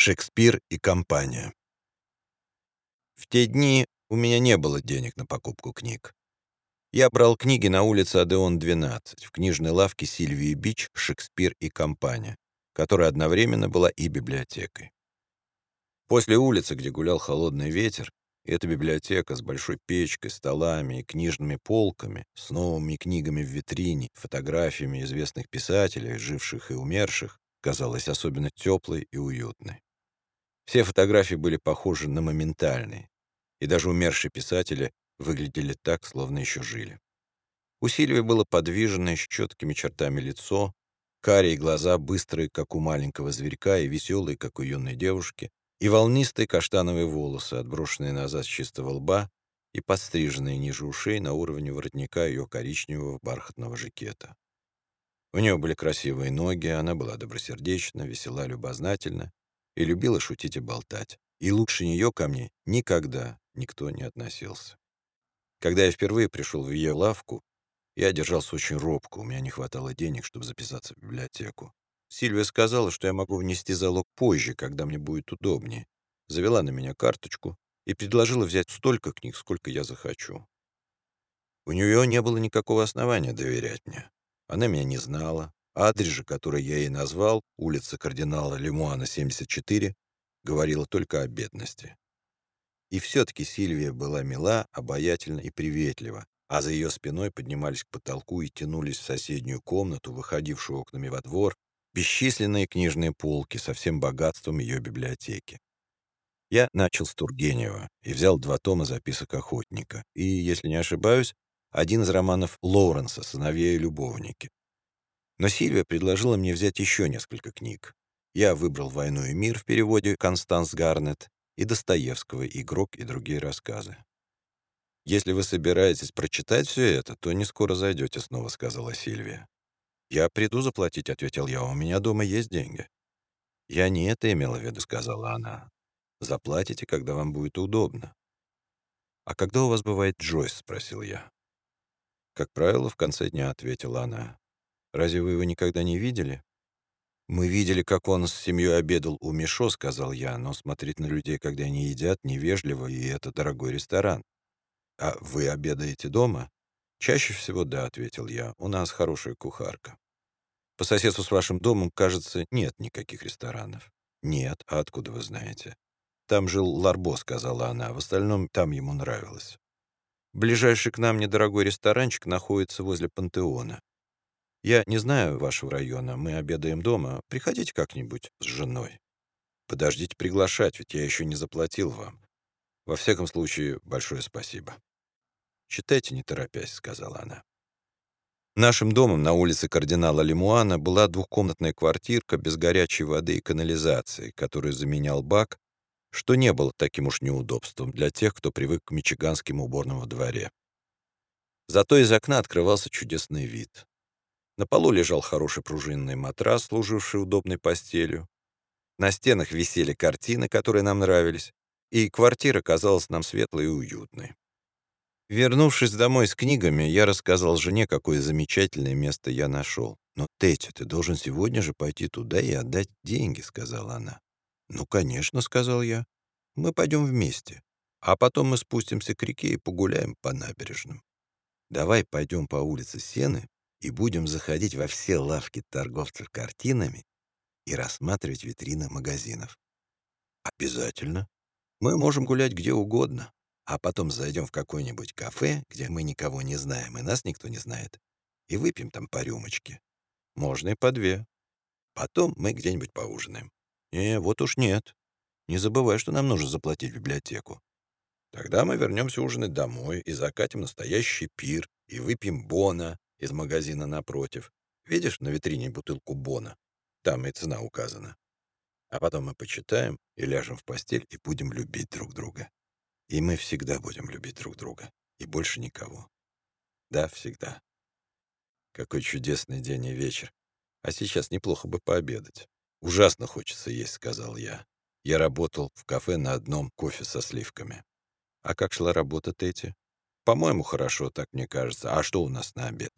Шекспир и компания. В те дни у меня не было денег на покупку книг. Я брал книги на улице Адеон, 12, в книжной лавке Сильвии Бич «Шекспир и компания», которая одновременно была и библиотекой. После улицы, где гулял холодный ветер, эта библиотека с большой печкой, столами и книжными полками, с новыми книгами в витрине, фотографиями известных писателей, живших и умерших, казалась особенно теплой и уютной. Все фотографии были похожи на моментальные, и даже умершие писатели выглядели так, словно еще жили. У Сильвии было подвижное, с четкими чертами лицо, карие глаза, быстрые, как у маленького зверька, и веселые, как у юной девушки, и волнистые каштановые волосы, отброшенные назад с чистого лба и подстриженные ниже ушей на уровне воротника ее коричневого бархатного жакета. У нее были красивые ноги, она была добросердечна, весела, любознательна и любила шутить и болтать. И лучше нее ко мне никогда никто не относился. Когда я впервые пришел в ее лавку, я держался очень робко, у меня не хватало денег, чтобы записаться в библиотеку. Сильвия сказала, что я могу внести залог позже, когда мне будет удобнее. Завела на меня карточку и предложила взять столько книг, сколько я захочу. У нее не было никакого основания доверять мне. Она меня не знала, Адрес же, который я ей назвал, улица кардинала Лемуана, 74, говорила только о бедности. И все-таки Сильвия была мила, обаятельна и приветлива, а за ее спиной поднимались к потолку и тянулись в соседнюю комнату, выходившую окнами во двор, бесчисленные книжные полки со всем богатством ее библиотеки. Я начал с Тургенева и взял два тома записок охотника и, если не ошибаюсь, один из романов Лоуренса «Сыновья и любовники». Но Сильвия предложила мне взять еще несколько книг. Я выбрал «Войну и мир» в переводе Констанс Гарнет и Достоевского «Игрок» и другие рассказы. «Если вы собираетесь прочитать все это, то не скоро зайдете снова», — сказала Сильвия. «Я приду заплатить», — ответил я, — «у меня дома есть деньги». «Я не это имела в виду», — сказала она. «Заплатите, когда вам будет удобно». «А когда у вас бывает Джойс?» — спросил я. «Как правило, в конце дня», — ответила она. Разве вы его никогда не видели?» «Мы видели, как он с семьей обедал у Мишо», — сказал я, «но смотреть на людей, когда они едят, невежливо, и это дорогой ресторан». «А вы обедаете дома?» «Чаще всего да», — ответил я. «У нас хорошая кухарка». «По соседству с вашим домом, кажется, нет никаких ресторанов». «Нет. А откуда вы знаете?» «Там жил Ларбо», — сказала она. «В остальном там ему нравилось». «Ближайший к нам недорогой ресторанчик находится возле Пантеона. Я не знаю вашего района, мы обедаем дома. Приходите как-нибудь с женой. Подождите приглашать, ведь я еще не заплатил вам. Во всяком случае, большое спасибо. Читайте, не торопясь, сказала она. Нашим домом на улице кардинала Лемуана была двухкомнатная квартирка без горячей воды и канализации, которую заменял бак, что не было таким уж неудобством для тех, кто привык к мичиганским уборным во дворе. Зато из окна открывался чудесный вид. На полу лежал хороший пружинный матрас, служивший удобной постелью. На стенах висели картины, которые нам нравились, и квартира казалась нам светлой и уютной. Вернувшись домой с книгами, я рассказал жене, какое замечательное место я нашел. «Но, Тетя, ты должен сегодня же пойти туда и отдать деньги», — сказала она. «Ну, конечно», — сказал я. «Мы пойдем вместе, а потом мы спустимся к реке и погуляем по набережным. Давай пойдем по улице Сены, и будем заходить во все лавки торговцев картинами и рассматривать витрины магазинов. Обязательно. Мы можем гулять где угодно, а потом зайдем в какое-нибудь кафе, где мы никого не знаем и нас никто не знает, и выпьем там по рюмочке. Можно и по две. Потом мы где-нибудь поужинаем. Не, вот уж нет. Не забывай, что нам нужно заплатить библиотеку. Тогда мы вернемся ужинать домой и закатим настоящий пир, и выпьем бона, из магазина напротив. Видишь на витрине бутылку Бона? Там и цена указана. А потом мы почитаем и ляжем в постель и будем любить друг друга. И мы всегда будем любить друг друга. И больше никого. Да, всегда. Какой чудесный день и вечер. А сейчас неплохо бы пообедать. Ужасно хочется есть, сказал я. Я работал в кафе на одном кофе со сливками. А как шла работа, Тети? По-моему, хорошо, так мне кажется. А что у нас на обед?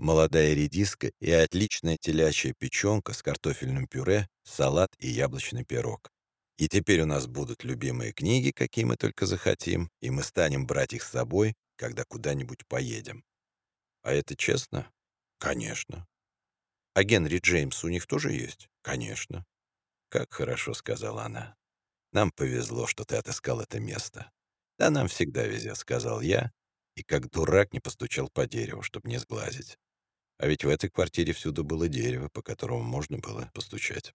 Молодая редиска и отличная телячья печенка с картофельным пюре, салат и яблочный пирог. И теперь у нас будут любимые книги, какие мы только захотим, и мы станем брать их с собой, когда куда-нибудь поедем. А это честно? Конечно. А Генри Джеймс у них тоже есть? Конечно. Как хорошо, сказала она. Нам повезло, что ты отыскал это место. Да нам всегда везет, сказал я, и как дурак не постучал по дереву, чтобы не сглазить. А ведь в этой квартире всюду было дерево, по которому можно было постучать.